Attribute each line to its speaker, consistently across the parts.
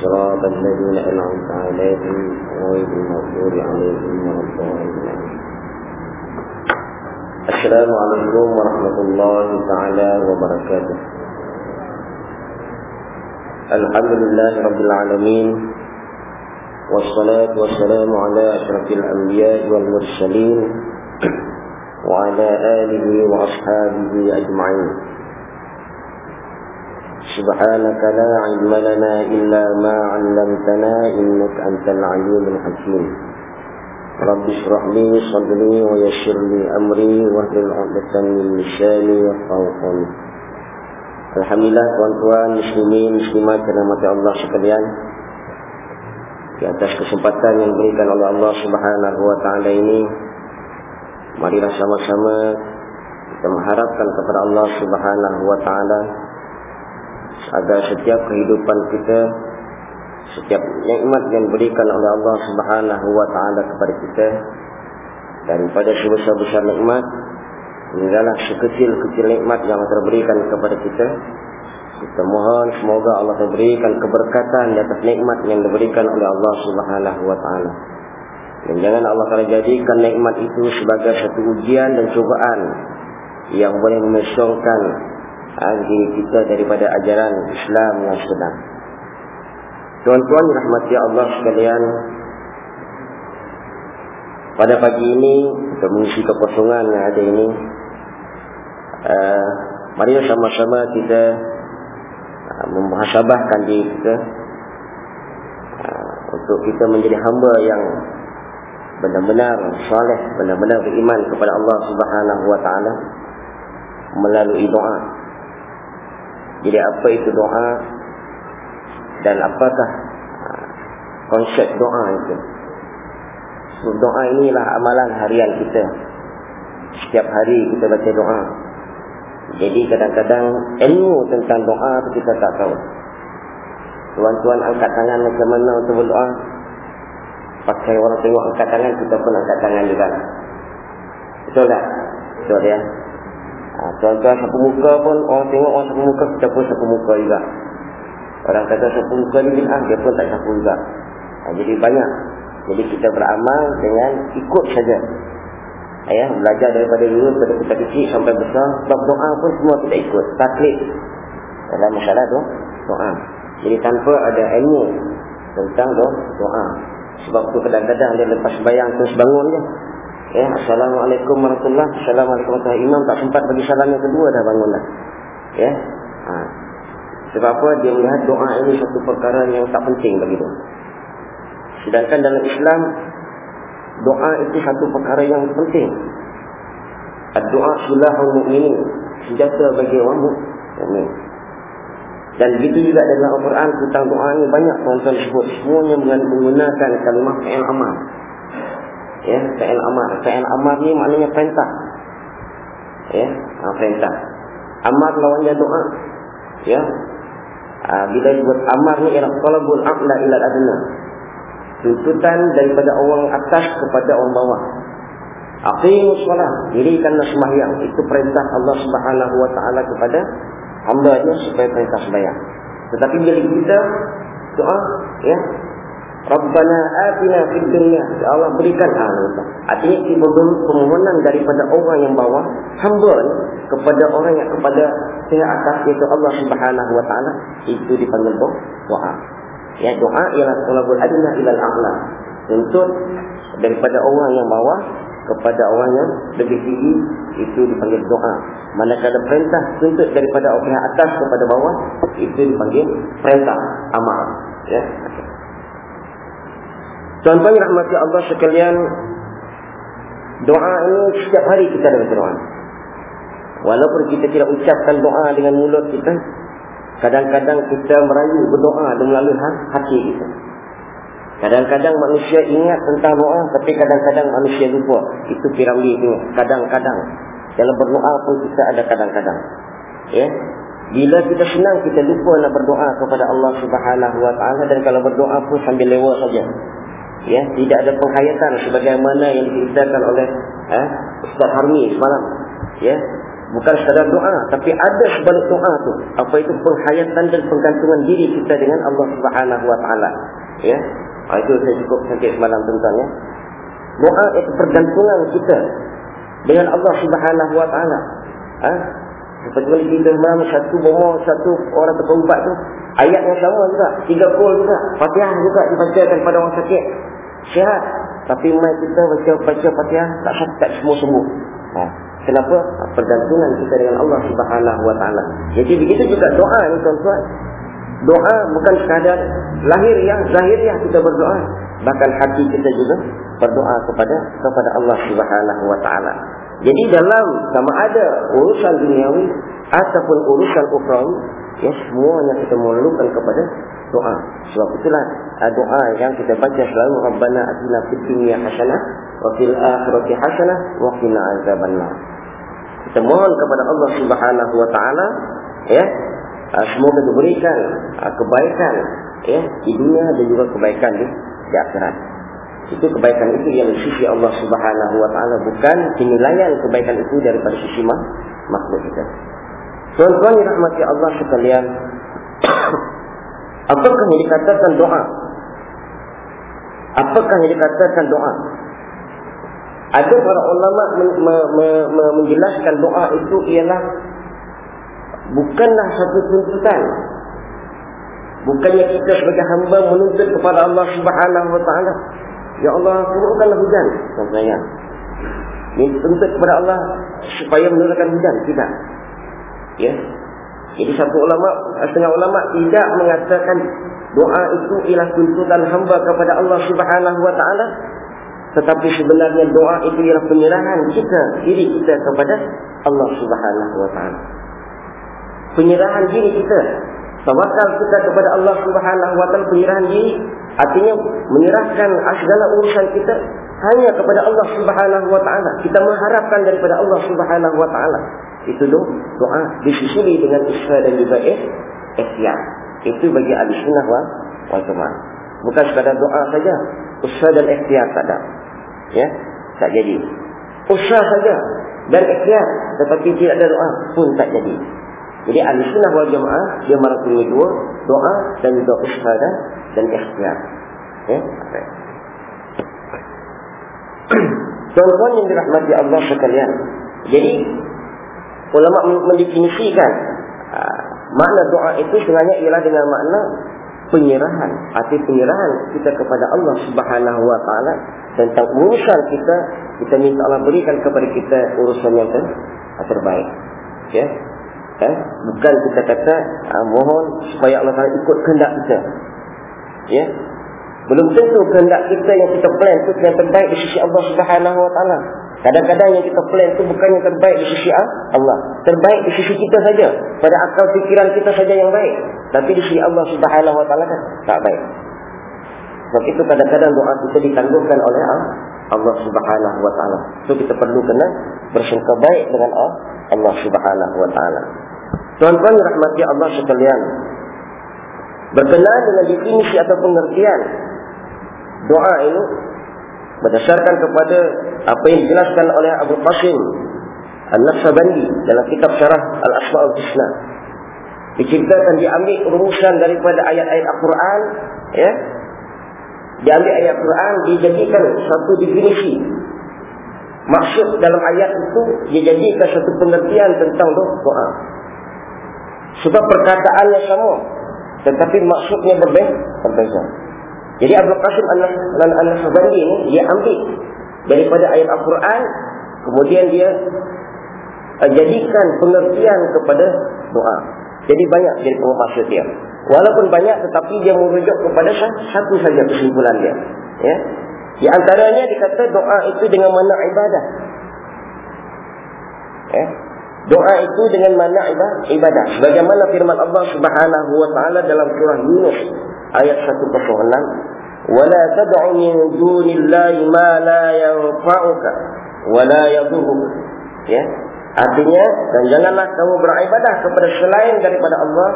Speaker 1: صراط الذين أنعمت عليهم غير المغضوب عليهم ولا الضالين. السلام عليكم ورحمة الله تعالى وبركاته. الحمد لله رب العالمين والصلاة والسلام على أشرف الأنبياء والمرسلين وعلى آله وأصحابه أجمعين. سبحانك لا علم لنا إلا ما علمتنا إنك أنت العليم الحكيم رب اشرح لي صدري ويسر لي أمري واهلل عقدة من لساني يفقهوا قولي Alhamdulillah tuan-tuan muslimin muslimat yang mati Allah sekalian di atas kesempatan yang diberikan oleh Allah Subhanahu wa taala ini marilah sama-sama kita mengharapkan kepada Allah Subhanahu wa taala agar setiap kehidupan kita setiap nikmat yang diberikan oleh Allah Subhanahu wa taala kepada kita daripada sebesar-besar nikmat Inilah sekecil-kecil nikmat yang terberikan kepada kita. Kita mohon semoga Allah memberikan keberkatan atas nikmat yang diberikan oleh Allah Subhanahu wa taala. Dan jangan Allah Taala jadikan nikmat itu sebagai satu ujian dan cubaan yang boleh memesongkan diri kita daripada ajaran Islam yang sebenar. Tuan-tuan rahmati Allah sekalian, pada pagi ini untuk mengisi kekosongan yang ada ini uh, mari sama-sama kita uh, memuhasabahkan diri kita uh, untuk kita menjadi hamba yang benar-benar soleh, benar-benar beriman kepada Allah Subhanahu wa taala melalui doa. Jadi apa itu doa dan apakah uh, konsep doa itu? So, doa inilah amalan harian kita. Setiap hari kita baca doa. Jadi kadang-kadang ilmu tentang doa itu kita tak tahu. Tuan-tuan angkat tangan macam mana untuk berdoa. Pakai orang tengok angkat tangan, kita pun angkat tangan juga. Betul tak? Betul ya? Ha, tuan-tuan sapu muka pun, orang tengok orang sapu muka, kita pun sapu muka juga. Orang kata sapu muka ni bid'ah, dia pun tak sapu juga. Ha, jadi banyak. Jadi kita beramal dengan ikut saja. Ya, belajar daripada dulu pada kita kecil sampai besar. Sebab doa pun semua kita ikut. Taklid. Dalam masalah tu doa. Jadi tanpa ada ilmu tentang doa. Sebab tu kadang-kadang dia lepas bayang terus bangun je ya, Assalamualaikum warahmatullahi Assalamualaikum warahmatullahi Imam tak sempat bagi salam yang kedua dah bangun dah ya ha. sebab apa dia melihat doa ini satu perkara yang tak penting bagi dia sedangkan dalam Islam doa itu satu perkara yang penting. Doa sulahul mu'minin. Senjata bagi orang mukmin. Dan begitu juga dalam Al-Quran tentang doa ini banyak tuan-tuan sebut. Semuanya menggunakan kalimah fa'il amal. Ya, fa'il amal. Fa'il amal ni maknanya perintah. Ya, ha, perintah. Amar lawannya doa. Ya. Ha, bila disebut amar ni ialah qalabul aqla ila adna tuntutan daripada orang atas kepada orang bawah. Aqimus solat, dirikanlah sembahyang. Itu perintah Allah Subhanahu wa taala kepada hamba-Nya supaya perintah sembahyang. Tetapi bila kita doa, ya, Rabbana atina fid dunya, ya Allah berikan anugerah. Artinya itu permohonan daripada orang yang bawah, hamba kepada orang yang kepada pihak atas yaitu Allah Subhanahu wa taala itu dipanggil doa. Ya doa ialah talabul adna ilal a'la. Untuk daripada orang yang bawah kepada orang yang lebih tinggi itu dipanggil doa. Manakala perintah tuntut daripada yang atas kepada bawah itu dipanggil perintah amal. Ya. Tuan-tuan rahmati Allah sekalian doa ini setiap hari kita ada doa. Walaupun kita tidak ucapkan doa dengan mulut kita, Kadang-kadang kita merayu berdoa melalui hati kita. Kadang-kadang manusia ingat tentang doa tapi kadang-kadang manusia lupa. Itu piramid ini. Kadang-kadang. Dalam berdoa pun kita ada kadang-kadang. Ya. Bila kita senang kita lupa nak berdoa kepada Allah Subhanahu Wa Taala dan kalau berdoa pun sambil lewat saja. Ya, tidak ada penghayatan sebagaimana yang diceritakan oleh eh, Ustaz Harmi semalam. Ya, bukan sekadar doa tapi ada sebalik doa tu. Apa itu? Penghayatan dan penggantungan diri kita dengan Allah Subhanahu wa taala. Ya ha, itu saya cukup sakit semalam tentang ya. Doa itu pergantungan kita dengan Allah Subhanahu wa taala. Ha mana kita malam satu bomo satu orang terpembat tu ayat yang sama juga tiga kul juga Fatihah juga dibacakan pada orang sakit sihat tapi mai kita baca baca Fatihah tak tak semua sembuh ha Kenapa? Pergantungan kita dengan Allah Subhanahu Taala. Jadi begitu juga doa ini tuan-tuan. Doa bukan sekadar lahir yang zahiriah kita berdoa, bahkan hati kita juga berdoa kepada kepada Allah Subhanahu Wa Taala. Jadi dalam sama ada urusan duniawi ataupun urusan ukhrawi, ya semuanya kita memerlukan kepada doa. Sebab itulah uh, doa yang kita baca selalu Rabbana atina fid dunya hasanah wa fil akhirati hasanah wa qina azabannar. Kita mohon kepada Allah Subhanahu wa taala ya uh, semoga diberikan uh, kebaikan ya di dunia dan juga kebaikan di, di akhirat. Itu kebaikan itu yang sisi Allah Subhanahu wa taala bukan penilaian kebaikan itu daripada sisi makhluk kita. Tuan-tuan yang rahmati Allah sekalian Apakah yang dikatakan doa? Apakah yang dikatakan doa? Ada para ulama me, me, me, me, menjelaskan doa itu ialah bukanlah satu tuntutan. Bukannya kita sebagai hamba menuntut kepada Allah Subhanahu Wa Taala, ya Allah turunkanlah hujan, contohnya. Menuntut kepada Allah supaya menurunkan hujan, tidak. Ya, jadi satu ulama, setengah ulama tidak mengatakan doa itu ialah tuntutan hamba kepada Allah Subhanahu Wa Taala, tetapi sebenarnya doa itu ialah penyerahan kita diri kita kepada Allah Subhanahu Wa Taala. Penyerahan diri kita, tawakal kita kepada Allah Subhanahu Wa Taala, penyerahan diri artinya menyerahkan segala urusan kita hanya kepada Allah Subhanahu Wa Taala. Kita mengharapkan daripada Allah Subhanahu Wa Taala itu doa disusuli dengan usaha dan juga eh, ikhtiar. Itu bagi ahli sunnah wal, jemaah. Bukan sekadar doa saja, usaha dan ikhtiar tak ada. Ya, tak jadi. Usaha saja dan ikhtiar tetapi tidak ada doa pun tak jadi. Jadi ahli sunnah wal jemaah dia merangkumi dua, doa dan juga usaha dan, ikhtiar. Ya. Tuan-tuan yang dirahmati Allah sekalian. Jadi ulama mendefinisikan uh, makna doa itu sebenarnya ialah dengan makna penyerahan arti penyerahan kita kepada Allah Subhanahu wa taala tentang urusan kita kita minta Allah berikan kepada kita urusan yang terbaik ya eh? bukan kita kata uh, mohon supaya Allah taala ikut kehendak kita ya belum tentu kehendak kita yang kita plan itu yang terbaik di sisi Allah Subhanahu wa taala Kadang-kadang yang kita plan itu bukan yang terbaik di sisi Allah. Terbaik di sisi kita saja. Pada akal fikiran kita saja yang baik. Tapi di sisi Allah subhanahu wa ta'ala kan tak baik. Sebab itu kadang-kadang doa kita ditangguhkan oleh Allah subhanahu wa ta'ala. Itu kita perlu kena bersangka baik dengan Allah subhanahu wa ta'ala. Tuan-tuan rahmati Allah sekalian. Berkenaan dengan definisi atau pengertian doa ini berdasarkan kepada apa yang dijelaskan oleh Abu Qasim Al-Nasabandi dalam kitab syarah Al-Asma'ul Husna. Diceritakan diambil rumusan daripada ayat-ayat Al-Quran ya. Diambil ayat Al-Quran dijadikan satu definisi. Maksud dalam ayat itu dijadikan satu pengertian tentang doa sebab perkataannya sama tetapi maksudnya berbeza jadi Abu Qasim Al-Nasabandi ini dia ambil daripada ayat Al-Quran kemudian dia uh, jadikan pengertian kepada doa. Jadi banyak jadi maksud dia. Walaupun banyak tetapi dia merujuk kepada satu saja kesimpulan dia. Ya. Di antaranya dikata doa itu dengan mana ibadah. Ya. Doa itu dengan mana ibadah? Bagaimana firman Allah Subhanahu wa taala dalam surah Yunus ayat 106? Wala tad'u min dunillahi ma la yanfa'uka wa la yadhurruka. Ya. Artinya, dan janganlah kamu beribadah kepada selain daripada Allah,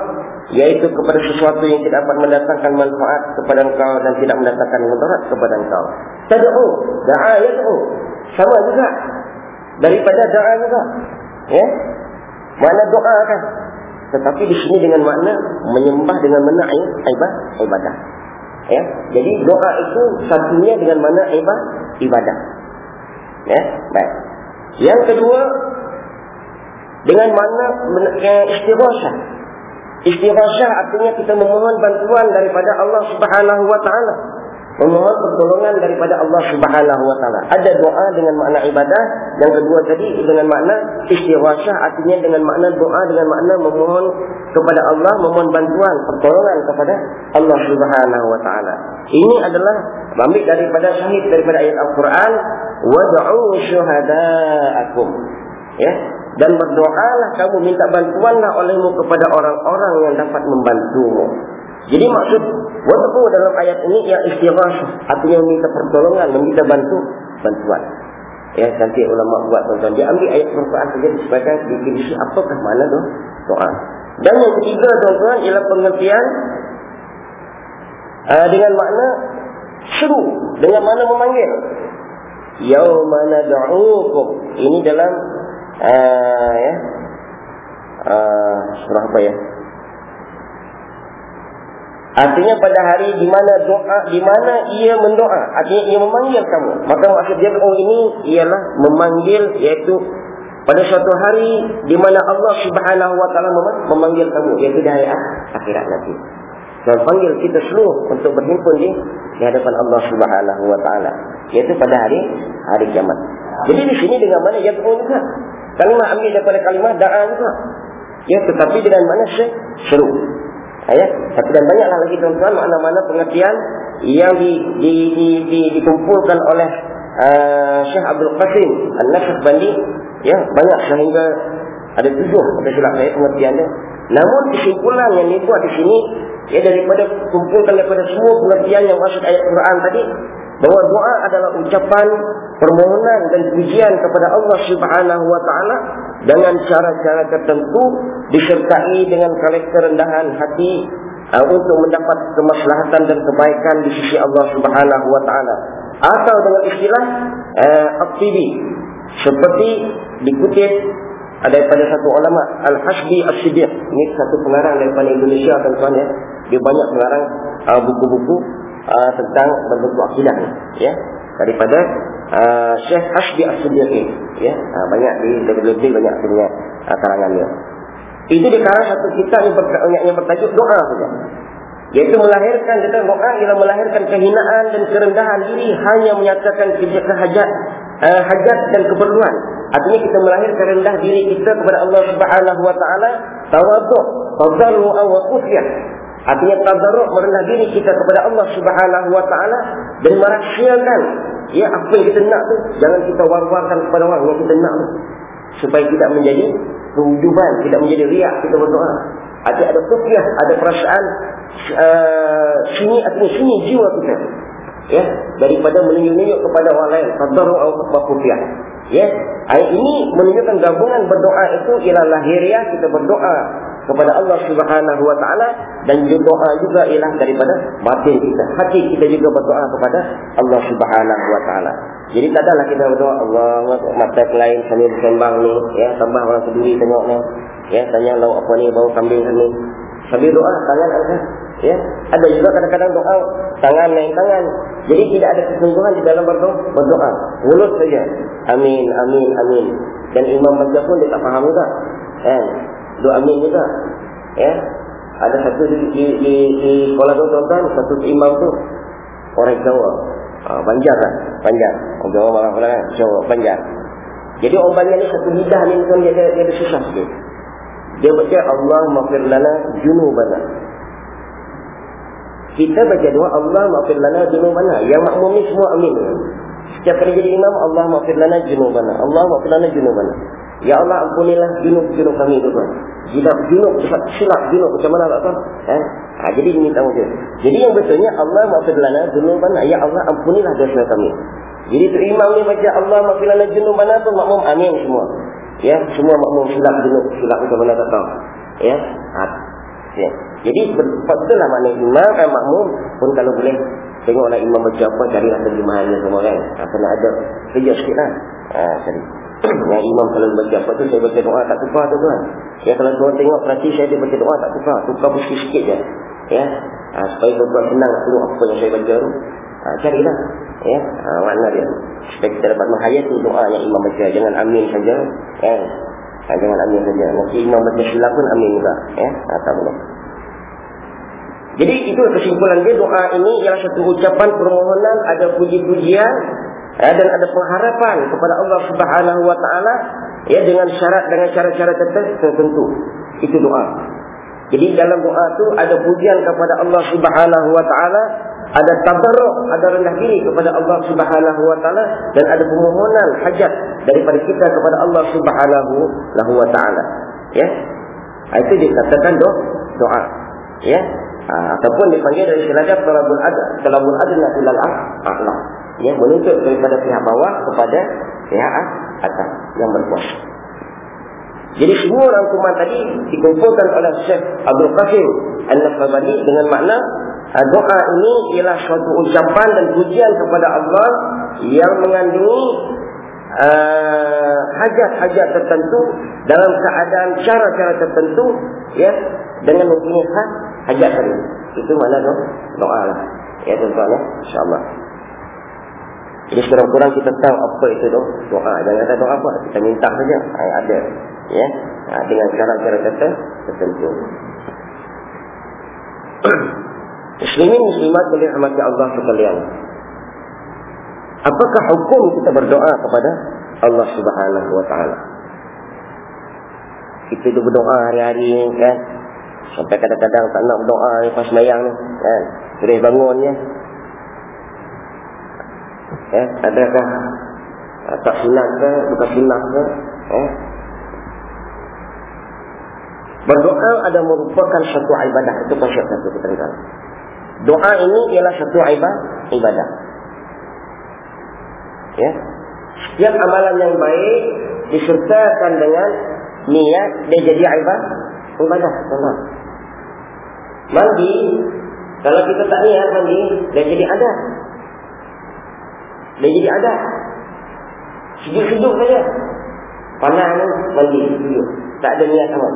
Speaker 1: yaitu kepada sesuatu yang tidak dapat mendatangkan manfaat kepada engkau dan tidak mendatangkan mudarat kepada engkau. Tad'u, da'a yad'u. Sama juga daripada doa juga ya? Mana doa kan? Tetapi di sini dengan makna menyembah dengan mana ibadah ya? Jadi doa itu satunya dengan mana ibadah ya? Baik. Yang kedua dengan mana istighosah. Istighosah artinya kita memohon bantuan daripada Allah Subhanahu wa taala memohon pertolongan daripada Allah Subhanahu wa taala. Ada doa dengan makna ibadah, yang kedua tadi dengan makna istighosah artinya dengan makna doa dengan makna memohon kepada Allah, memohon bantuan, pertolongan kepada Allah Subhanahu wa taala. Ini adalah ambil daripada syahid daripada ayat Al-Quran, wad'u syuhada'akum. Ya, dan berdoalah kamu minta bantuanlah olehmu kepada orang-orang yang dapat membantumu. Jadi maksud Wadhu dalam ayat ini yang istighasah. Artinya meminta pertolongan, meminta bantu, bantuan. Ya, nanti ulama buat tuan-tuan. Dia ambil ayat Al-Quran saja sebagai definisi apakah mana tu doa. Dan yang ketiga tuan-tuan ialah pengertian uh, dengan makna seru. Dengan makna memanggil. Yawmana da'ukum. Ini dalam uh, ya, uh, surah apa ya? Artinya pada hari di mana doa, di mana ia mendoa. Artinya ia memanggil kamu. Maka maksud dia oh ini ialah memanggil iaitu pada suatu hari di mana Allah subhanahu wa ta'ala memanggil kamu. Iaitu di hari akhirat nanti. Dan panggil kita seluruh untuk berhimpun di, di hadapan Allah subhanahu wa ta'ala. Iaitu pada hari hari kiamat. Jadi di sini dengan mana yad'u juga. Kalimah ambil daripada kalimah da'a juga. Ya, tetapi dengan mana seru. Ya, tapi dan banyaklah lagi tuan-tuan mana-mana pengertian yang di, di, di, di, dikumpulkan oleh uh, Syekh Abdul Qasim An-Nasr Bandi. Ya banyak sehingga ada tujuh ada silap saya pengertiannya namun kesimpulan yang dibuat di sini ya daripada kumpulkan daripada semua pengertian yang masuk ayat Quran tadi bahawa doa adalah ucapan permohonan dan pujian kepada Allah Subhanahu wa taala dengan cara-cara tertentu disertai dengan kerendahan hati uh, untuk mendapat kemaslahatan dan kebaikan di sisi Allah Subhanahu wa taala. Atau dengan istilah uh, aktivi seperti dikutip daripada satu ulama Al-Hasbi As-Siddiq. Ini satu pengarang daripada Indonesia tuan-tuan ya. Dia banyak pengarang uh, buku-buku uh, tentang berbentuk akidah ya daripada uh, Syekh Hasbi As-Siddiqi ya uh, banyak di lebih banyak punya uh, karangannya itu dikarang satu kitab yang, ber, yang bertajuk doa saja Yaitu melahirkan kita doa ialah melahirkan kehinaan dan kerendahan diri hanya menyatakan kehajat uh, hajat dan keperluan. Artinya kita melahirkan rendah diri kita kepada Allah Subhanahu wa taala, tawaduk, tadarru wa khufyah. Artinya tadarru merendah diri kita kepada Allah Subhanahu wa taala dan merahsiakan ya apa yang kita nak tu jangan kita war-warkan kepada orang yang kita nak tu supaya tidak menjadi keujuban, tidak menjadi riak kita berdoa. Ada ada kufiah, ada perasaan uh, sini atau sini jiwa kita. Ya, daripada menunjuk-nunjuk kepada orang lain, tadarru atau kufiah. Ya, ini menunjukkan gabungan berdoa itu ialah lahiriah kita berdoa kepada Allah Subhanahu wa taala dan doa juga ialah daripada batin kita. Hati kita juga berdoa kepada Allah Subhanahu wa taala. Jadi tak adalah kita berdoa Allah mata lain sambil bersembang ni ya tambah orang peduli tengok ni ya tanya lauk apa ni bau kambing ni sambil doa tangan angkat ya ada juga kadang-kadang doa tangan naik tangan jadi tidak ada kesungguhan di dalam berdoa berdoa mulut saja amin amin amin dan imam baca pun dia tak faham juga kan doa amin juga. Ya. Ada satu di di di, di sekolah tu tuan satu imam tu orang Jawa. Ah, Banjar kan? Banjar. Orang Jawa malah kan? Jawa, Banjar. Jadi orang Banjar ni satu lidah ni kan dia, dia, dia susah sikit. Dia baca Allah maafir lana junubana. Kita baca doa Allah maafir lana junubana. Yang makmum ni semua amin. Setiap kali jadi imam Allah maafir lana junubana. Allah maafir lana junubana. Ya Allah ampunilah junub-junub kami tuan. Jika junub silap junub macam mana tak tahu. Eh? Ha, jadi ini tahu je. Jadi yang betulnya Allah maafkan lana dunubana. Ya Allah ampunilah dosa kami. Jadi tu imam ni baca Allah maafkan lana dunubana tu makmum amin semua. Ya, semua makmum silap dunub. Silap macam mana tak tahu. Ya. Ha. ya. Jadi betul lah makna imam dan makmum pun kalau boleh tengoklah imam apa carilah terjemahannya semua kan. Ha, kena ada kerja sikit lah. Ha, cari. Yang imam kalau baca apa tu saya baca doa tak tukar tu tuan. Ya kalau tuan tengok perhati saya dia baca doa tak tukar. Tukar pun sikit je. Ya. Ha, supaya tuan senang tengok apa yang saya baca tu. Ha, carilah. Ya. Ha, makna dia. Supaya kita dapat menghayati doa yang imam baca. Jangan amin saja. Ya. Ha, jangan amin saja. Nanti imam baca silap pun amin juga. Ya. Ha, tak boleh. Jadi itu kesimpulan dia doa ini ialah satu ucapan permohonan ada puji-pujian ya, dan ada pengharapan kepada Allah Subhanahu wa taala ya dengan syarat dengan cara-cara tertentu. Itu doa. Jadi dalam doa itu ada pujian kepada Allah Subhanahu wa taala, ada tabarruk, ada rendah diri kepada Allah Subhanahu wa taala dan ada permohonan hajat daripada kita kepada Allah Subhanahu wa taala. Ya. Itu dikatakan doa. doa. Ya. Ha, ataupun dipanggil dari selajab talabul ad talabul adna ilal a'la ya menuntut daripada pihak bawah kepada pihak atas yang berkuasa. Jadi semua rangkuman tadi dikumpulkan oleh Syekh Abdul Qasim An-Nafabadi dengan makna ah, doa ini ialah suatu ucapan dan pujian kepada Allah yang mengandungi ah, hajat-hajat uh, tertentu dalam keadaan cara-cara tertentu ya dengan mempunyai hajat tadi. Itu mana doa lah. Ya tuan-tuan ya. InsyaAllah. Jadi kurang-kurang kita tahu apa itu doa. doa. Jangan kata doa apa. Kita minta saja. Ay, ada. Ya. Ha, dengan cara-cara kata tertentu. Muslimin muslimat boleh rahmati Allah sekalian. Apakah hukum kita berdoa kepada Allah Subhanahu wa taala? Kita itu berdoa hari-hari kan. Sampai kadang-kadang tak nak berdoa lepas sembahyang ni kan. Terus bangunnya eh, adakah uh, tak ke bukan sunat ke? Eh? berdoa ada merupakan satu ibadah. Itu konsep satu kita dengar doa ini ialah satu ibadah ya? Setiap amalan yang baik disertakan dengan niat dia jadi ibadah ibadah mandi kalau kita tak niat mandi dia jadi adat dia jadi ada. Sejuk-sejuk saja. Panas ni mandi sejuk. Tak ada niat sama.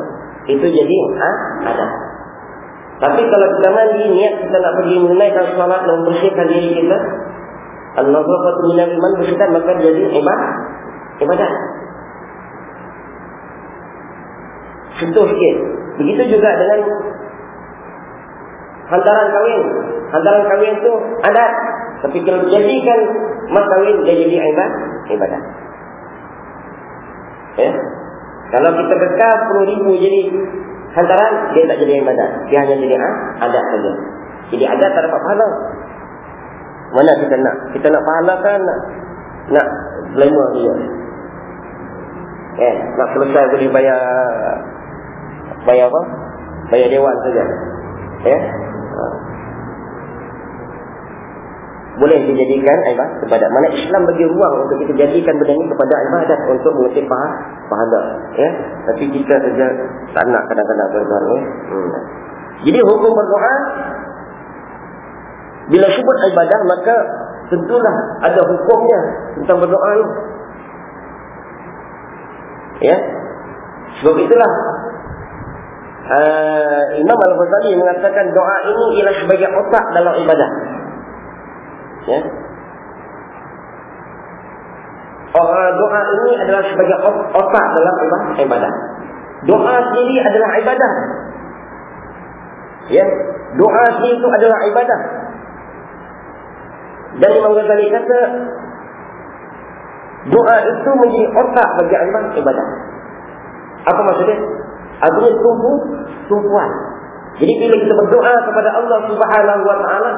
Speaker 1: Itu jadi ha? ada. Tapi kalau kita mandi niat kita nak pergi menunaikan salat dan membersihkan diri kita. Al-Nazrafatu minal iman bersihkan maka jadi ibadah. Ibadah. Sentuh sikit. Begitu juga dengan hantaran kahwin. Hantaran kahwin itu adat. Tapi kalau jadikan mas kahwin dia jadi ibadah, ibadah. Ya. Kalau kita bekal 10 ribu jadi hantaran, dia tak jadi ibadah. Dia hanya jadi ah, adat saja. Jadi adat tak dapat pahala. Mana kita nak? Kita nak pahala kan? Nak, nak lima dia. Eh, nak selesai boleh bayar bayar apa? Bayar dewan saja. Ya. Boleh dijadikan ibadah kepada mana Islam bagi ruang untuk kita jadikan benda ini kepada ibadat untuk mengutip pahala ya tapi kita saja tak nak kadang-kadang berdoa ya? hmm. jadi hukum berdoa bila sebut ibadah maka tentulah ada hukumnya tentang berdoa ini ya sebab itulah uh, Imam Al-Ghazali mengatakan doa ini ialah sebagai otak dalam ibadah Ya. Oh, doa ini adalah sebagai otak dalam ibadah. Doa sendiri adalah ibadah. Ya, doa sendiri itu adalah ibadah. Dan Imam Ghazali kata doa itu menjadi otak bagi ibadah. Apa maksudnya? Artinya tumpu, tumpuan. Jadi bila kita berdoa kepada Allah Subhanahu Wa Taala,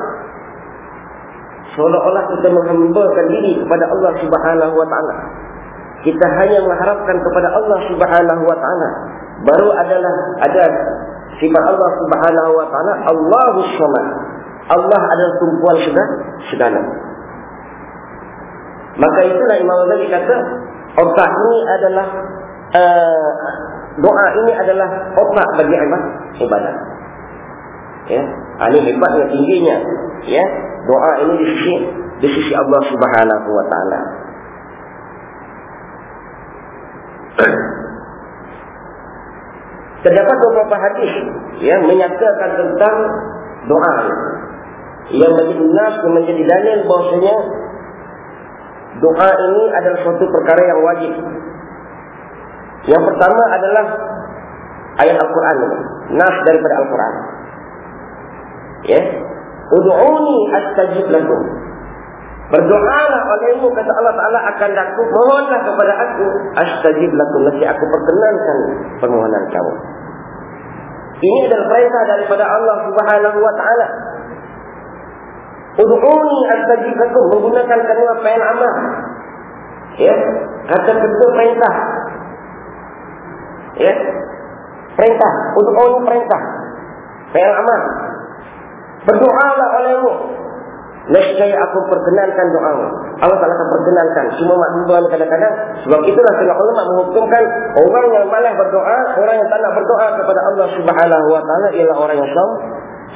Speaker 1: seolah-olah kita menghambakan diri kepada Allah Subhanahu wa taala. Kita hanya mengharapkan kepada Allah Subhanahu wa taala. Baru adalah ada sifat Allah Subhanahu wa taala Allahus Samad. Allah adalah tumpuan segala. Maka itulah Imam Ghazali kata otak ini adalah uh, doa ini adalah otak bagi ibadah. Ya, ini hebatnya tingginya. Ya, doa ini di sisi di sisi Allah Subhanahu wa taala. Terdapat beberapa hadis yang menyatakan tentang doa yang menjadi nas menjadi dalil bahwasanya doa ini adalah suatu perkara yang wajib. Yang pertama adalah ayat Al-Quran. Nas daripada Al-Quran. Ya. Udu'uni astajib lakum. Berdoalah olehmu kata Allah Taala akan aku mohonlah kepada aku astajib lakum nanti aku perkenankan permohonan kamu. Ini adalah perintah daripada Allah Subhanahu wa taala. Ud'uni astajib lakum menggunakan kalimat fa'il amr. Ya, kata kedua perintah. Ya. Perintah, ud'uni perintah. Fa'il amr. Berdoalah olehmu Nescaya aku perkenankan doamu. Allah Taala akan perkenankan. Cuma maknanya kadang-kadang sebab itulah setengah ulama menghukumkan orang yang malas berdoa, orang yang tak nak berdoa kepada Allah Subhanahu Wa Taala ialah orang yang som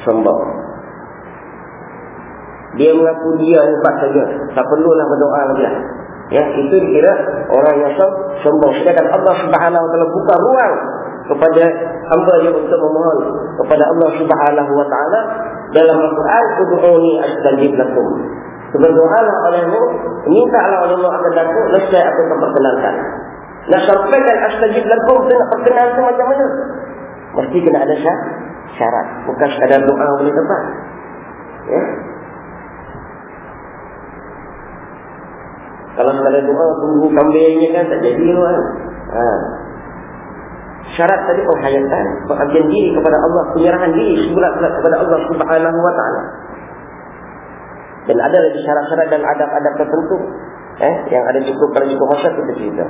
Speaker 1: sombong. Dia mengaku dia hebat saja. Tak perlulah berdoa lagi. Lah. Ya, itu dikira orang yang som sombong. Sedangkan Allah Subhanahu Wa Taala buka ruang kepada hamba dia untuk memohon kepada Allah Subhanahu Wa Taala dalam Al-Quran ud'uni astajib lakum. Berdoalah olehmu, mintalah olehmu akan daku, nescaya aku akan perkenalkan. Nak sampaikan astajib lakum tu nak perkenal tu macam mana? Mesti kena ada syarat. Bukan sekadar doa boleh dapat. Ya. Kalau sekadar doa tunggu kambingnya kan tak jadi kan. Ha. Syarat tadi penghayatan, pengabdian diri kepada Allah, penyerahan diri sebulat-bulat kepada Allah Subhanahu wa taala. Dan ada lagi syarat-syarat dan adab-adab tertentu eh yang ada cukup kalau cukup masa kita cerita.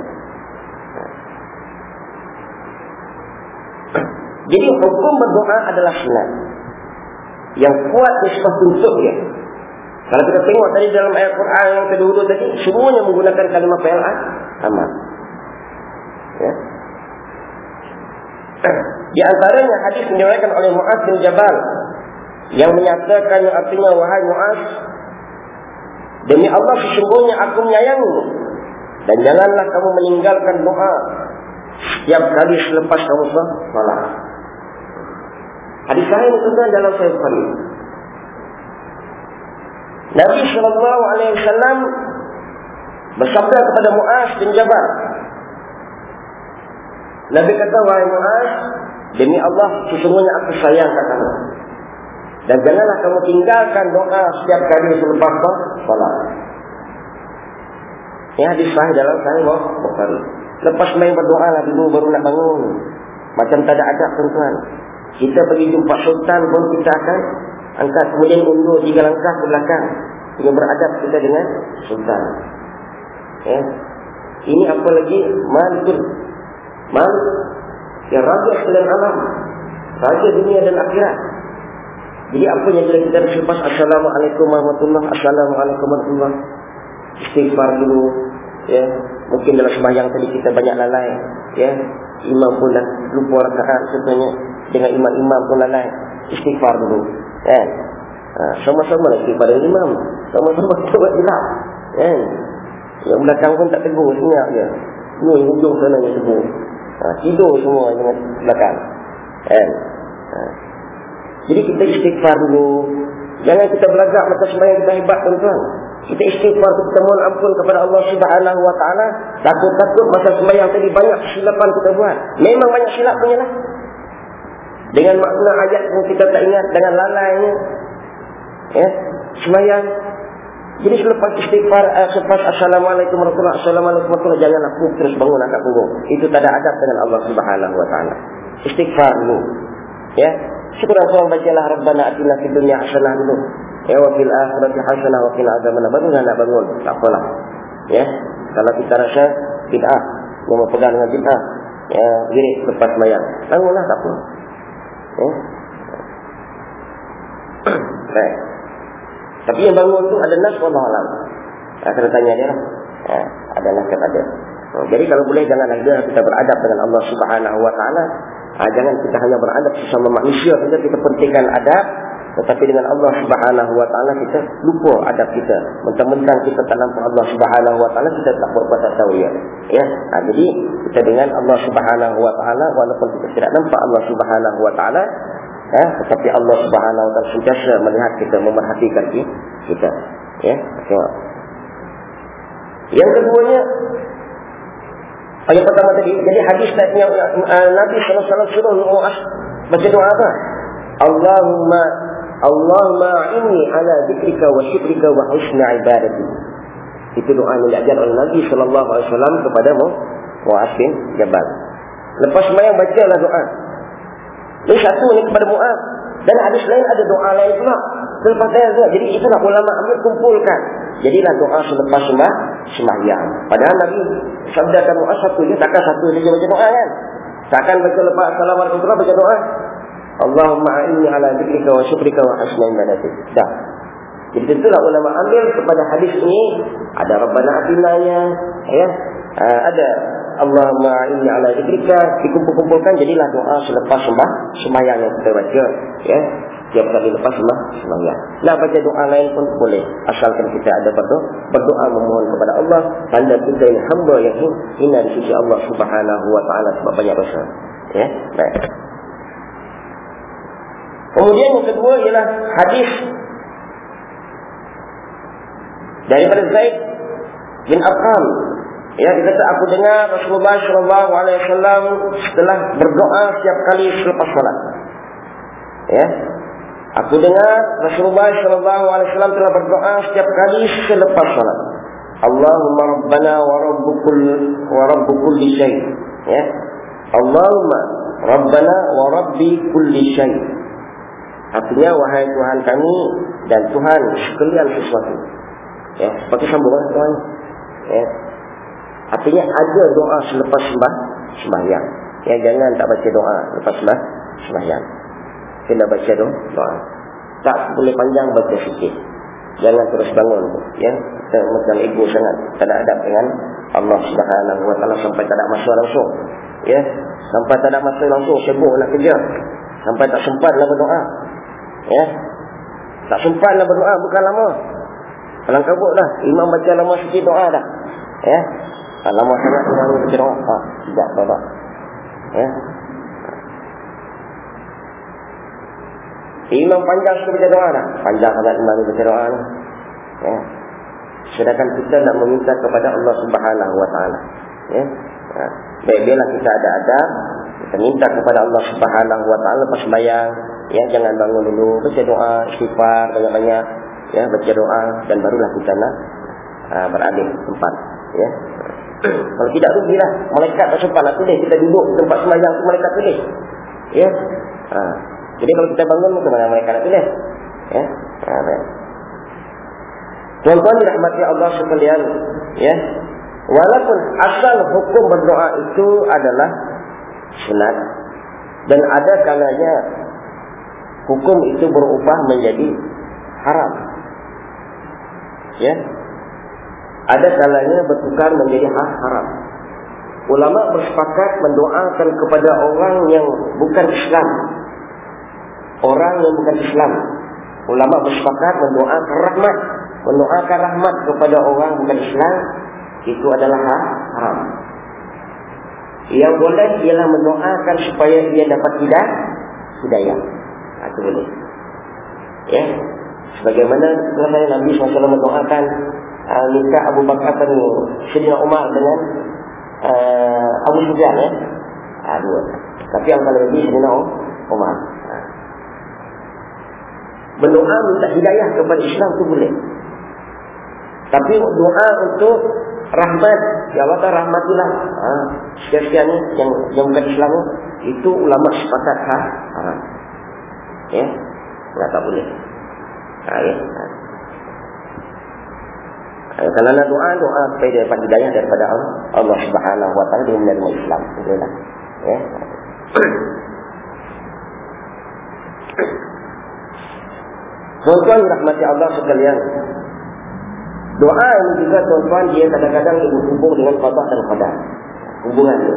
Speaker 1: Jadi hukum berdoa adalah sunat. Yang kuat di sebab untuk dia. Kalau kita tengok tadi dalam ayat Quran yang kedua tadi, semuanya menggunakan kalimat fi'il amal. Ya. Di antaranya hadis diriwayatkan oleh Muaz bin Jabal yang menyatakan yang artinya wahai Muaz demi Allah sesungguhnya aku menyayangimu dan janganlah kamu meninggalkan doa setiap kali selepas kamu salat. Hadis itu kan dalam Sahih Bukhari. Nabi sallallahu alaihi wasallam bersabda kepada Muaz bin Jabal Nabi kata, wahai Mu'az, demi Allah, sesungguhnya aku sayang kamu. Dan janganlah kamu tinggalkan doa setiap kali selepas salat. Ini hadis sahih dalam sahih Bukhari. Lepas main berdoa lah dulu baru nak bangun. Macam tak ada adab tuan-tuan. Kita pergi jumpa sultan pun kita akan angkat kemudian undur tiga langkah ke belakang. Dengan beradab kita dengan sultan. Ya. Ini apa lagi? Mantul Man yang raja selain alam. Raja dunia dan akhirat. Jadi apa yang boleh kita selepas Assalamualaikum warahmatullahi Assalamualaikum warahmatullahi Istighfar dulu. Ya. Mungkin dalam sembahyang tadi kita banyak lalai. Ya. Imam pun dah lupa rakaat sebenarnya. Dengan imam-imam pun lalai. Istighfar dulu. Ya. Ha, sama-sama lagi pada imam. Sama-sama cuba hilang ya. Yang belakang pun tak tegur Ingat je Ini hujung sana yang tegur ha, tidur semua dengan belakang. Kan? Ha. jadi kita istighfar dulu. Jangan kita belagak macam sembahyang kita hebat tuan-tuan. Kita istighfar kita mohon ampun kepada Allah Subhanahu taala. Takut-takut masa sembahyang tadi banyak kesilapan kita buat. Memang banyak silap punya lah. Dengan makna ayat yang kita tak ingat dengan lalainya. Ya? Sembahyang jadi selepas istighfar, eh, selepas assalamualaikum warahmatullahi warahmatullahi janganlah aku terus bangun angkat punggung. Itu tak ada adab dengan Allah Subhanahu wa taala. Istighfar dulu. Ya. Syukur Allah bacalah Rabbana atina fid dunya hasanah dulu. Ya wa fil akhirati hasanah wa qina adzabannar. Baru nak bangun. Tak apalah. Ya. Kalau kita rasa bid'ah, yang pegang dengan bid'ah, ya, jadi lepas mayang. Bangunlah tak apa. Ya. Baik. Tapi yang bangun tu ada nas Allah alam. Ha, kena tanya dia lah. Ha, ada nas ada. Ha, jadi kalau boleh jangan ada kita beradab dengan Allah Subhanahu Wa Taala. Ha, jangan kita hanya beradab sesama manusia saja kita pentingkan adab. Tetapi dengan Allah Subhanahu Wa Taala kita lupa adab kita. Mentang-mentang kita tak nampak Allah Subhanahu Wa Taala kita tak berbuat tahu ya. Ya. Ha, jadi kita dengan Allah Subhanahu Wa Taala walaupun kita tidak nampak Allah Subhanahu Wa Taala Ya, tetapi Allah Subhanahu Wa Taala sentiasa melihat kita, memerhatikan kita. Ya, tengok. Yang keduanya, yang pertama tadi, jadi hadis yang uh, Nabi Sallallahu suruh Muaz baca doa apa? Allahumma Allahumma inni ala dzikrika wa syukrika wa husni ibadati. Itu doa yang diajar oleh Nabi Sallallahu Alaihi Wasallam kepada Muaz bin Jabal. Lepas semayang bacalah doa. Ini satu ni kepada Mu'ab. Dan hadis lain ada doa lain pula. Selepas saya juga. Jadi itulah ulama ambil kumpulkan. Jadilah doa selepas sembah sembahyang. Padahal Nabi sabdakan Mu'ab satu je. Takkan satu saja baca doa kan? Takkan baca lepas Assalamualaikum baca doa. Allahumma inni ala zikrika wa syukrika wa hasna ibadatik. Dah. Jadi tentulah ulama ambil kepada hadis ini. Ada Rabbana Atinanya. Ya. Uh, ada Allahumma inni ala zikrika. Dikumpul-kumpulkan jadilah doa selepas sembah sembahyang yang kita baca ya. Tiap kali lepas sembah sembahyang nak baca doa lain pun boleh. Asalkan kita ada berdoa berdoa memohon kepada Allah tanda kita ini hamba yang hina di sisi Allah Subhanahu wa taala sebab banyak dosa. Ya baik. Kemudian yang kedua ialah hadis. Daripada Zaid bin Arqam Ya, dia kata aku dengar Rasulullah sallallahu alaihi wasallam setelah berdoa setiap kali selepas salat. Ya. Aku dengar Rasulullah sallallahu alaihi wasallam telah berdoa setiap kali selepas salat. Allahumma rabbana wa rabbukul wa rabbukul syai. Ya. Allahumma rabbana wa rabbi kulli syai. Artinya wahai Tuhan kami dan Tuhan sekalian sesuatu. Ya, seperti sambungan Tuhan. Ya, Artinya ada doa selepas sembah sembahyang. Ya jangan tak baca doa lepas sembah sembahyang. Kena baca doa. Tak boleh panjang baca sikit. Jangan terus bangun ya. Macam ego sangat tak ada adab dengan Allah Subhanahu wa taala sampai tak ada masa langsung. Ya, sampai tak ada masa langsung sibuk nak kerja. Sampai tak sempat nak berdoa. Ya. Tak sempat nak berdoa bukan lama. Kalau kabut dah, imam baca lama sikit doa dah. Ya, Ha, lama sangat baca doa. Ha, tidak doa. Ya. Imam panjang suka baca doa dah. Panjang sangat imam baca doa ni. Ya. Sedangkan kita nak meminta kepada Allah Subhanahu Taala. Ya. Ha. Baik, biarlah kita ada adab. Kita minta kepada Allah Subhanahu Wa Taala lepas bayang. Ya, jangan bangun dulu. Baca doa, istighfar banyak-banyak. Ya, baca doa. Dan barulah kita nak uh, beralih tempat. Ya. Kalau tidak rugilah. Malaikat tak sempat nak tulis. Kita duduk tempat semayang tu malaikat tulis. Ya. Ha. Jadi kalau kita bangun ke mana malaikat nak tulis? Ya. Ha, baik. Tuan-tuan dirahmati Allah sekalian. Ya. Walaupun asal hukum berdoa itu adalah sunat. Dan ada kalanya hukum itu berubah menjadi haram. Ya ada kalanya bertukar menjadi hak haram. Ulama bersepakat mendoakan kepada orang yang bukan Islam. Orang yang bukan Islam. Ulama bersepakat mendoakan rahmat. Mendoakan rahmat kepada orang bukan Islam. Itu adalah hak haram. Yang boleh ialah mendoakan supaya dia dapat hidayah. Hidayah. Itu boleh. Ya. Sebagaimana Nabi SAW mendoakan uh, nikah Abu Bakar dan Syedina Umar dengan uh, Abu Sufyan ya. Uh, dua. Tapi yang paling lebih Syedina Umar. Berdoa minta hidayah kepada Islam itu boleh. Tapi doa untuk rahmat, ya Allah kan rahmatilah. Ha, sekian-sekian yang yang bukan Islam itu ulama sepakat ha. ha. Ya. Enggak tak boleh. Ha, ya. Eh, kalau nak doa, doa supaya dia dapat hidayah daripada Allah. Allah subhanahu wa ta'ala dia menerima Islam. Itulah. Ya. Tuan-tuan rahmati Allah sekalian. Doa ini juga tuan-tuan dia kadang-kadang berhubung dengan qada dan qadar. Hubungan dia.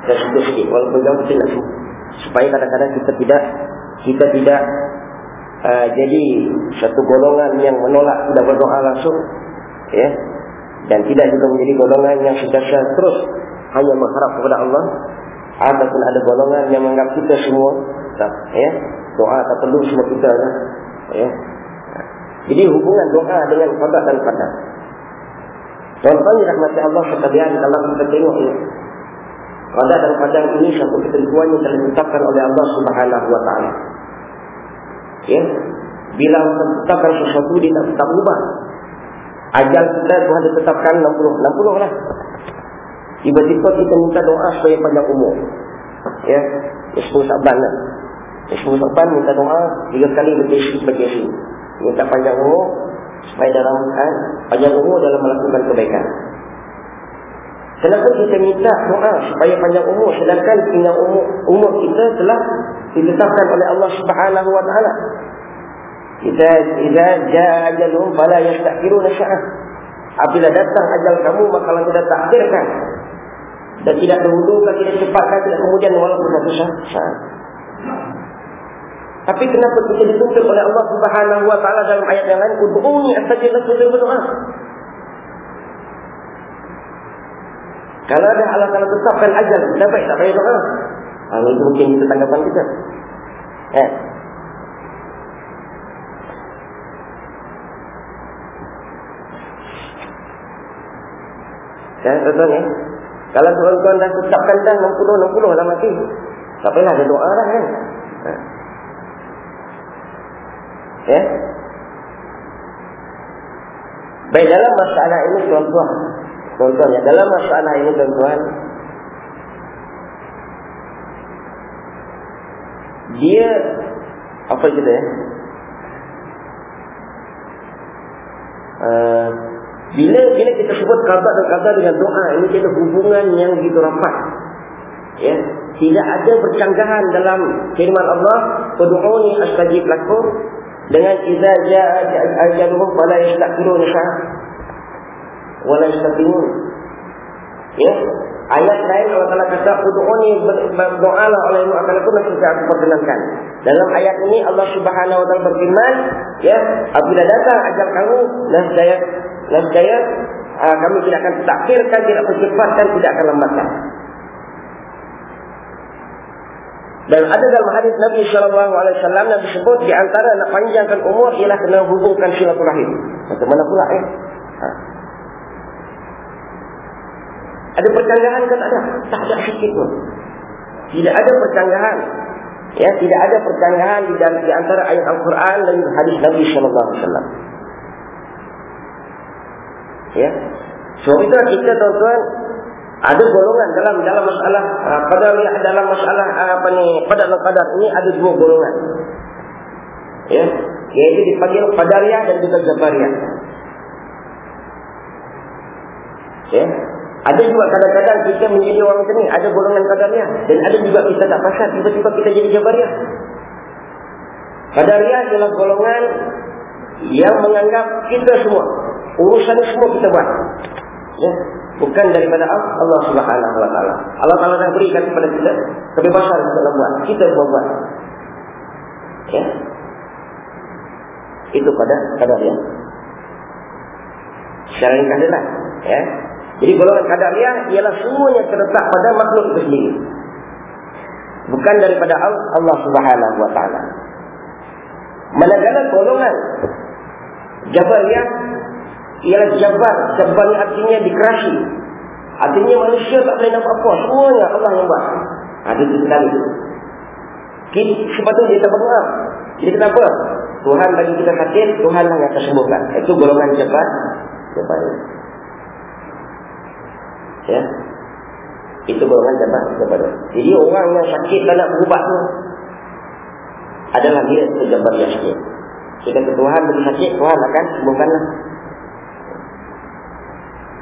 Speaker 1: Saya sebut sikit walaupun jauh kita nak supaya kadang-kadang kita tidak kita tidak uh, jadi satu golongan yang menolak tidak berdoa langsung ya. Dan tidak juga menjadi golongan yang sudah terus. Hanya mengharap kepada Allah. Ataupun ada golongan yang menganggap kita semua ya doa tak perlu semua kita lah, ya. Jadi hubungan doa dengan qada dan qadar. Contohnya rahmat Allah sekalian kalau kita tengok ini. Qada dan qadar ini satu ketentuan yang telah ditetapkan oleh Allah Subhanahu wa taala. Ya. Bila menetapkan sesuatu dia tak tetap ubah ajal kita Tuhan ditetapkan 60 60 lah. Tiba-tiba kita minta doa supaya panjang umur. Ya Yesus Saban lah. Yesus Saban minta doa tiga kali berkesi berkesi minta panjang umur supaya dalam kan, panjang umur dalam melakukan kebaikan. Kenapa kita minta doa supaya panjang umur? Sedangkan umur, umur kita telah ditetapkan oleh Allah Subhanahu wa taala. Kita idza jaa ajalun fala yastakiruna sa'ah. Apabila datang ajal kamu maka Allah tidak takdirkan dan tidak terdahulukan, tidak cepatkan, tidak kemudian walaupun satu saat. Tapi kenapa kita dituntut oleh Allah Subhanahu wa taala dalam ayat yang lain, "Ud'uni astajib lakum" berdoa. Kalau ada Allah kalau tetapkan ajal, dapat tak payah doa. Ah, itu mungkin tanggapan kita. Eh. Kan, betul ya? Kalau tuan-tuan dah tetapkan dah 60-60 lah mati. Tak payah ada doa lah kan. Ha. Ya. Baik dalam masalah ini tuan-tuan. Tuan-tuan ya. Dalam masalah ini tuan-tuan. Dia. Apa kita ya. Uh, bila bila kita sebut kata dan kata dengan doa ini kita hubungan yang begitu rapat. Ya, tidak ada percanggahan dalam firman Allah, "Ud'uni astajib lakum" dengan idza jaa ajaluhum fala yastakbiruna sa'ah wa la yastakbirun. Ya, ayat lain Allah Taala kata, "Ud'uni berdoalah oleh mu akan aku nanti aku perkenankan." Dalam ayat ini Allah Subhanahu wa taala berfirman, ya, apabila datang ajal kamu, saya dan saya uh, kami tidak akan takhirkan, tidak percepatkan, tidak akan lambatkan. Dan ada dalam hadis Nabi Shallallahu Alaihi Wasallam yang disebut di antara nak panjangkan umur ialah kena hubungkan silaturahim. Bagaimana pula ya? Ha. Ada percanggahan kan ada? Tak ada sedikit pun. Tidak ada percanggahan. Ya, tidak ada percanggahan di, di antara ayat Al-Quran dan hadis Nabi Shallallahu Alaihi Wasallam. Ya. Sebab itu kita tuan-tuan ada golongan dalam dalam masalah uh, pada dalam masalah uh, apa ni pada qadar ini ada dua golongan. Ya. Yaitu dipanggil qadariyah dan juga jabariyah. Ya. Ada juga kadang-kadang kita menjadi orang macam ni, ada golongan qadariyah dan ada juga kita tak pasal tiba-tiba kita jadi jabariyah. Qadariyah adalah golongan yang menganggap kita semua urusan semua kita buat. Ya. Bukan daripada Allah Subhanahu wa taala. Allah Taala dah berikan kepada kita kebebasan untuk buat. Kita buat. Ya. Itu pada kadar ya. Secara ringkas ya. Jadi golongan kadar ialah semuanya terletak pada makhluk itu sendiri. Bukan daripada Allah Subhanahu wa taala. Manakala golongan Jabariyah ialah. Jabar ni artinya dikerasi. Artinya manusia tak boleh nampak apa. Semuanya Allah yang buat. Ada ha, sekali itu. Sepatutnya kita berdoa. Jadi kenapa? Tuhan bagi kita sakit, Tuhan lah yang akan sembuhkan. Itu golongan jabar. Jabar Ya. Itu golongan jabar. jabar. Jadi orang yang sakit tak nak berubah tu. Adalah dia itu jabar yang sakit. Jika Tuhan bagi sakit, Tuhan akan sembuhkanlah.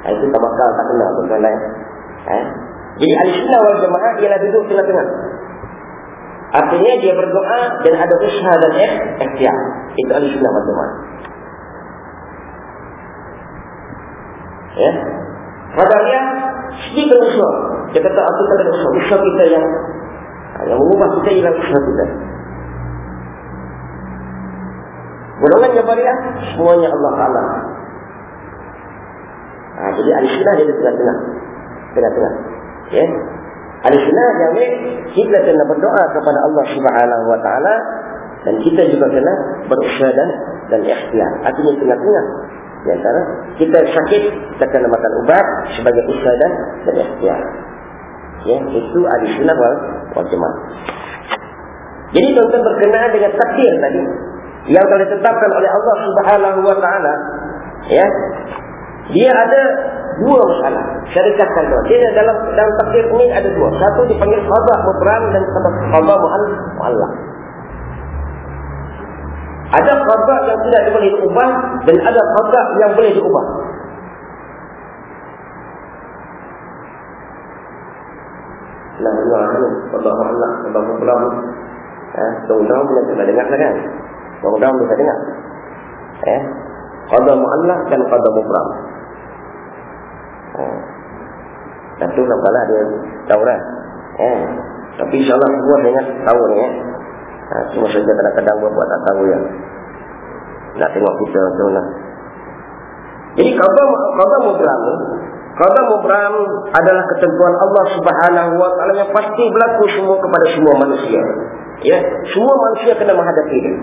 Speaker 1: Ha, itu tak bakal tak kena tuan lain. Ha? Jadi ahli sunnah wal jamaah ialah duduk tengah-tengah. Artinya dia berdoa dan ada usaha dan ikhtiar. Itu ahli sunnah wal jamaah. Ya. Padahal sedikit usaha. Dia kata aku tak ada usaha. Usaha kita yang yang mengubah kita ialah usaha kita. Golongan Jabariyah semuanya Allah Taala. Ha, jadi ahli sunnah dia tengah-tengah. Tengah-tengah. Ya. Ahli sunnah jamin kita kena berdoa kepada Allah Subhanahu wa taala dan kita juga kena berusaha dan dan ikhtiar. Artinya tengah-tengah. Di antara kita sakit kita kena makan ubat sebagai usaha dan dan ikhtiar. Ya, itu ahli sunnah wal, wal jemaah. Jadi tuan-tuan berkenaan dengan takdir tadi yang telah ditetapkan oleh Allah Subhanahu wa taala ya dia ada dua masalah saya katakan tu dia dalam dalam takdir ini ada dua satu dipanggil qada mubram dan qada muallaq ada qada yang tidak boleh diubah dan ada qada yang boleh diubah Nah, Allah, Allah, Allah, Allah, Allah, Eh, tahu-tahu kita pernah dengar kan? Orang-orang bisa dengar. Eh? Qadha mu'allak dan qadha mubram. Eh. Satu nak kalah dia tahu lah. Eh. Tapi insyaAllah dengar tahu ni. Eh. Ha, cuma saja kadang-kadang buat tak tahu yang nak tengok kita tu lah. Jadi qadha mubram Qadha mubram adalah ketentuan Allah Subhanahu wa taala yang pasti berlaku semua kepada semua manusia. Ya, semua manusia kena menghadapi dia.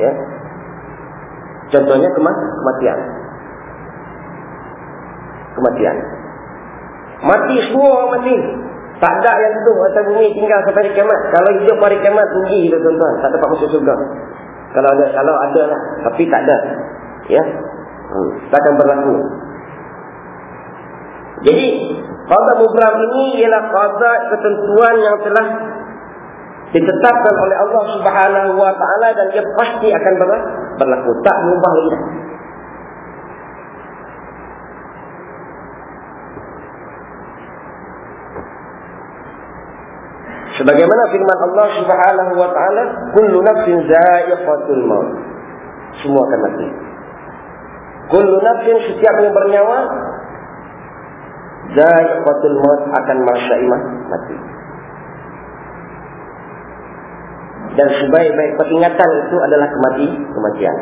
Speaker 1: Ya. Contohnya kema kematian. Kematian. Mati semua mati. Tak ada yang tu atas bumi tinggal sampai kiamat. Kalau hidup hari kiamat tinggi itu tuan-tuan. Tak dapat masuk surga. Kalau ada, kalau ada lah. Tapi tak ada. Ya. Hmm. Tak akan berlaku. Jadi, qadar mubram ini ialah qadar ketentuan yang telah ditetapkan oleh Allah Subhanahu wa taala dan dia pasti akan berlaku tak berubah lagi Sebagaimana firman Allah Subhanahu wa taala, "Kullu nafsin za'iqatul maut." Semua akan mati. Kullu nafsin setiap yang bernyawa za'iqatul maut akan merasakan mati. dan sebaik-baik peringatan itu adalah kemati kematian.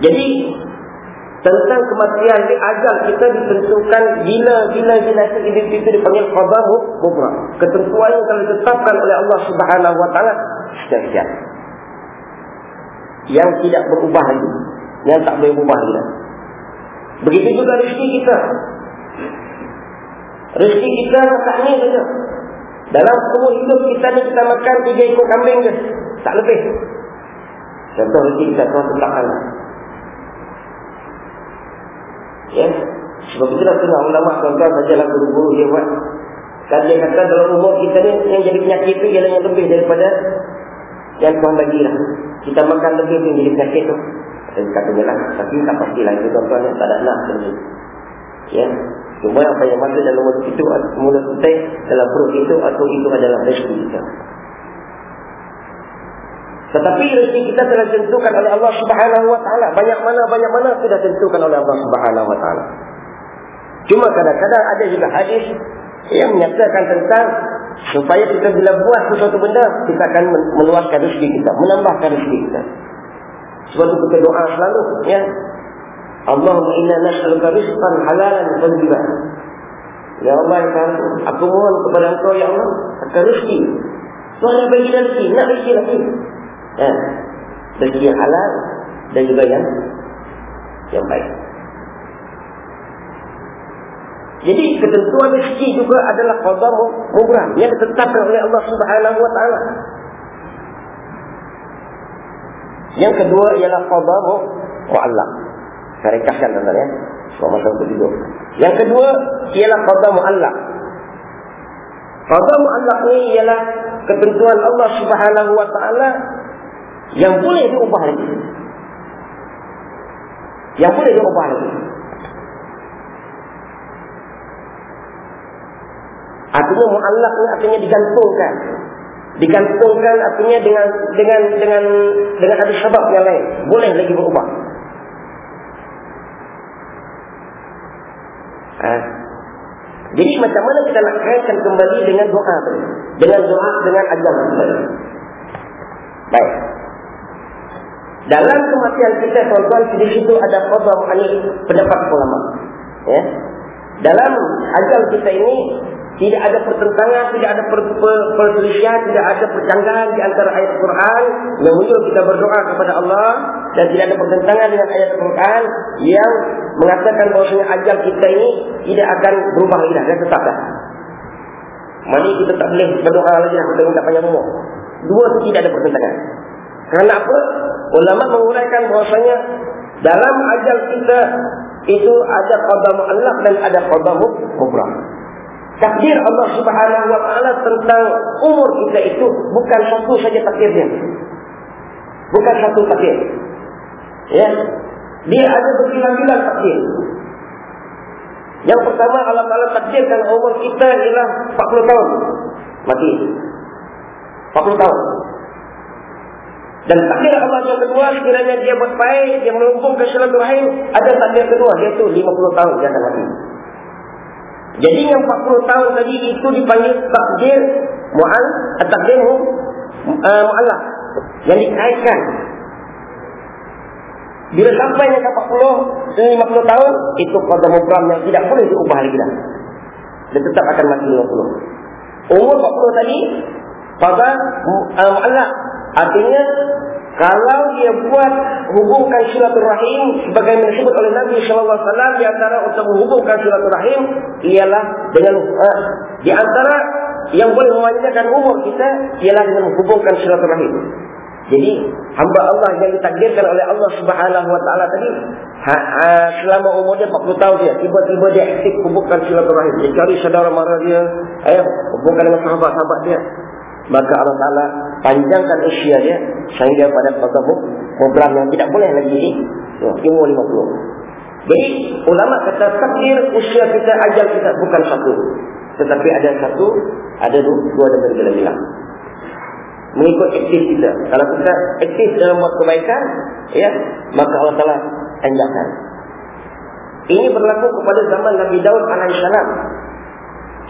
Speaker 1: Jadi tentang kematian di ajal kita ditentukan bila bila bila itu itu dipanggil qada mubra. Ketentuan yang telah ditetapkan oleh Allah Subhanahu wa taala setiap yang tidak berubah lagi, yang tak boleh berubah lagi. Begitu juga rezeki kita. Rezeki kita tak ni saja. Dalam semua hidup kita ni kita makan tiga ekor kambing je. Tak lebih. Contoh rezeki kita tuan tetapkan. Ya. Sebab itulah tengah ulama tuan-tuan sajalah guru-guru dia buat. Dan dia kata dalam umur kita ni yang jadi penyakit tu ialah yang lebih daripada yang Tuhan bagi lah. Kita makan lebih tu jadi penyakit tu. Kata lah. Tapi tak pastilah itu tuan-tuan tak ada nak. Ya. Cuma apa yang masuk dalam mulut itu mulut kita dalam perut itu atau itu adalah rezeki kita. Tetapi rezeki kita telah ditentukan oleh Allah Subhanahu Wa Taala. Banyak mana banyak mana sudah ditentukan oleh Allah Subhanahu Wa Taala. Cuma kadang-kadang ada juga hadis yang menyatakan tentang supaya kita bila buat sesuatu benda kita akan meluaskan rezeki kita, menambahkan rezeki kita. Sebab kita doa selalu, ya. Allahumma inna nas'aluka rizqan halalan tayyiban. Ya Allah, ya aku mohon kepada Engkau ya Allah akan rezeki. Tuhan bagi rezeki, nak rezeki lagi. Ya. Rezeki yang halal dan juga yang yang baik. Jadi ketentuan rezeki juga adalah qada mubram yang ditetapkan oleh Allah Subhanahu wa taala. Yang kedua ialah qada mu'allaq. Saya ringkaskan tuan-tuan ya. Masa untuk tidur. Yang kedua, ialah qadha mu'allak. Qadha mu'allak ni ialah ketentuan Allah subhanahu wa ta'ala yang boleh diubah lagi. Yang boleh diubah lagi. Artinya mu'allak ni artinya digantungkan. Digantungkan artinya dengan dengan dengan dengan ada sebab yang lain. Boleh lagi berubah. Ha? Jadi macam mana kita nak kaitkan kembali dengan doa tadi? Dengan doa, dengan ajar kembali. Baik. Dalam kematian kita, tuan-tuan, di situ ada problem ini pendapat ulama. Ya. Dalam ajal kita ini, tidak ada pertentangan, tidak ada perselisihan, tidak ada percanggahan di antara ayat Quran yang muncul kita berdoa kepada Allah dan tidak ada pertentangan dengan ayat Quran yang mengatakan bahwasanya ajal kita ini tidak akan berubah lagi dan tetap. Mari kita tak boleh berdoa lagi kita minta panjang umur. Dua tidak ada pertentangan. Kerana apa? Ulama menguraikan bahwasanya dalam ajal kita itu ada qadam Allah dan ada qadam mubrah. Takdir Allah Subhanahu wa taala tentang umur kita itu bukan satu saja takdirnya. Bukan satu takdir. Ya. Dia ada berbilang-bilang takdir. Yang pertama Allah Taala takdirkan umur kita ialah 40 tahun. Mati. 40 tahun. Dan takdir Allah yang kedua sekiranya dia buat baik, dia menghubungkan silaturahim, ada takdir kedua iaitu 50 tahun dia akan mati. Jadi yang 40 tahun tadi itu dipanggil takdir mu'al, takdir uh, mu'allah. Yang dikaitkan. Bila sampai yang ke 40, 50 tahun, itu pada mubram yang tidak boleh diubah lagi dah. Dia tetap akan mati 50. Umur 40 tadi, pada uh, mu'allah. Artinya, kalau dia buat hubungkan silaturahim sebagaimana disebut oleh Nabi sallallahu alaihi wasallam di antara untuk menghubungkan silaturahim ialah dengan uh, di antara yang boleh memanjangkan umur kita ialah dengan menghubungkan silaturahim. Jadi hamba Allah yang ditakdirkan oleh Allah Subhanahu wa taala tadi ha, ha, selama umurnya 40 tahun dia tiba-tiba dia aktif hubungkan silaturahim. Dia cari saudara mara dia, ayo hubungkan dengan sahabat-sahabat dia maka Allah Ta'ala panjangkan usia dia sehingga pada kata program yang tidak boleh lagi ini umur 50 jadi ulama kata takdir usia kita ajal kita bukan satu. Tetapi ada satu ada dua, dan berbeza-beza mengikut aktif kita. Kalau kita aktif dalam buat kebaikan ya maka Allah Ta'ala panjangkan ini berlaku kepada zaman Nabi Daud alaihissalam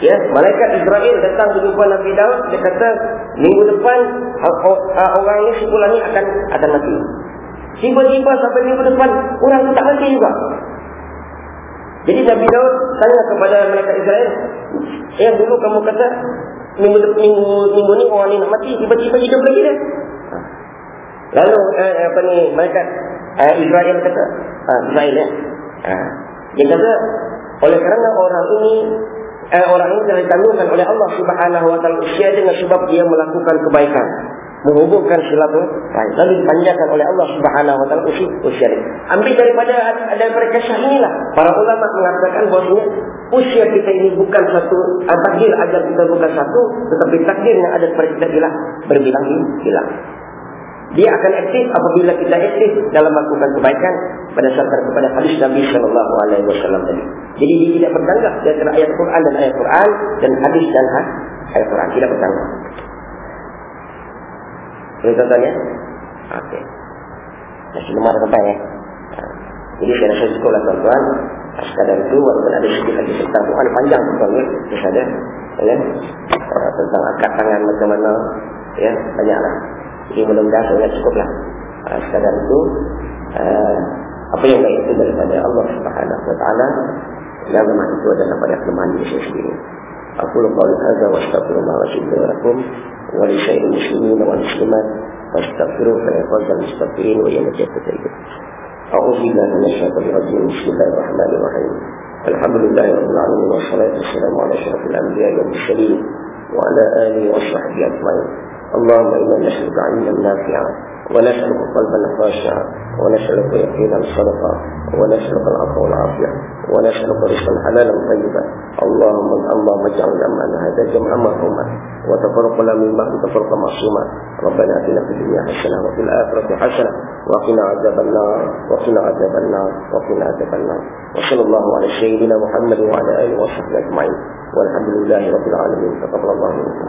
Speaker 1: Ya, malaikat Israel datang berjumpa Nabi Daud, dia kata, minggu depan orang ini sebulan ini akan akan mati. Tiba-tiba sampai minggu depan, orang itu tak mati juga. Jadi Nabi Daud tanya kepada malaikat Israel, yang dulu kamu kata, minggu, minggu, minggu ini orang ini nak mati, tiba-tiba hidup lagi dah. Lalu, eh, apa ni, malaikat eh, Israel kata, ah, Israel ya, ah, dia kata, oleh kerana orang ini eh, orang ini telah ditangguhkan oleh Allah Subhanahu wa taala usia dengan sebab dia melakukan kebaikan? Menghubungkan silaturahim lalu dipanjangkan oleh Allah Subhanahu wa taala usia usia ini ambil daripada ada mereka inilah. Para ulama mengatakan bahawa usia kita ini bukan satu eh, takdir ajar kita bukan satu tetapi takdir yang ada pada kita bila berbilang-bilang dia akan aktif apabila kita aktif dalam melakukan kebaikan pada saat kepada hadis Nabi Shallallahu Alaihi Wasallam tadi. Jadi dia tidak bertanggung di antara ayat Quran dan ayat Quran dan hadis dan ayat Quran tidak bertanggung. Ini contohnya. Okey. Masih lemah sampai ya. Jadi saya rasa cukup lah tuan-tuan. Sekadar itu, walaupun ada sedikit lagi tentang Tuhan panjang tuan-tuan. Ya. Terus ada. Ya. Tentang akad tangan macam mana. Ya, banyaklah. Jadi mudah-mudahan saya cukuplah. Uh, sekadar itu uh, apa yang baik itu daripada Allah Subhanahu wa taala yang lemah itu adalah pada kelemahan diri saya sendiri. Aku lupa oleh hadza wa astaghfirullah wa atubu lakum wa li sayyidil muslimin wa muslimat fastaghfiru fa yafzal mustaghfirin wa yanjatu tayyib. أعوذ بالله من الشيطان الرجيم بسم الله الرحمن الرحيم الحمد لله رب العالمين والصلاة والسلام على أشرف الأنبياء والمرسلين وعلى آله وصحبه أجمعين اللهم إنا نسألك علما نافعا ونسألك قلبا خاشعا ونسألك يقينا صدقا ونسألك العفو والعافية ونسألك رزقا حلالا طيبا. اللهم اللهم اجعل جمعنا هذا جمعا مرحوما وتفرقنا من بعد تفرقا معصوما. ربنا آتنا في الدنيا حسنة وفي الآخرة حسنة وقنا عذاب النار وقنا عذاب النار وقنا عذاب النار. وصلى الله على سيدنا محمد وعلى آله وصحبه أجمعين. والحمد لله رب العالمين. تقبل الله منكم.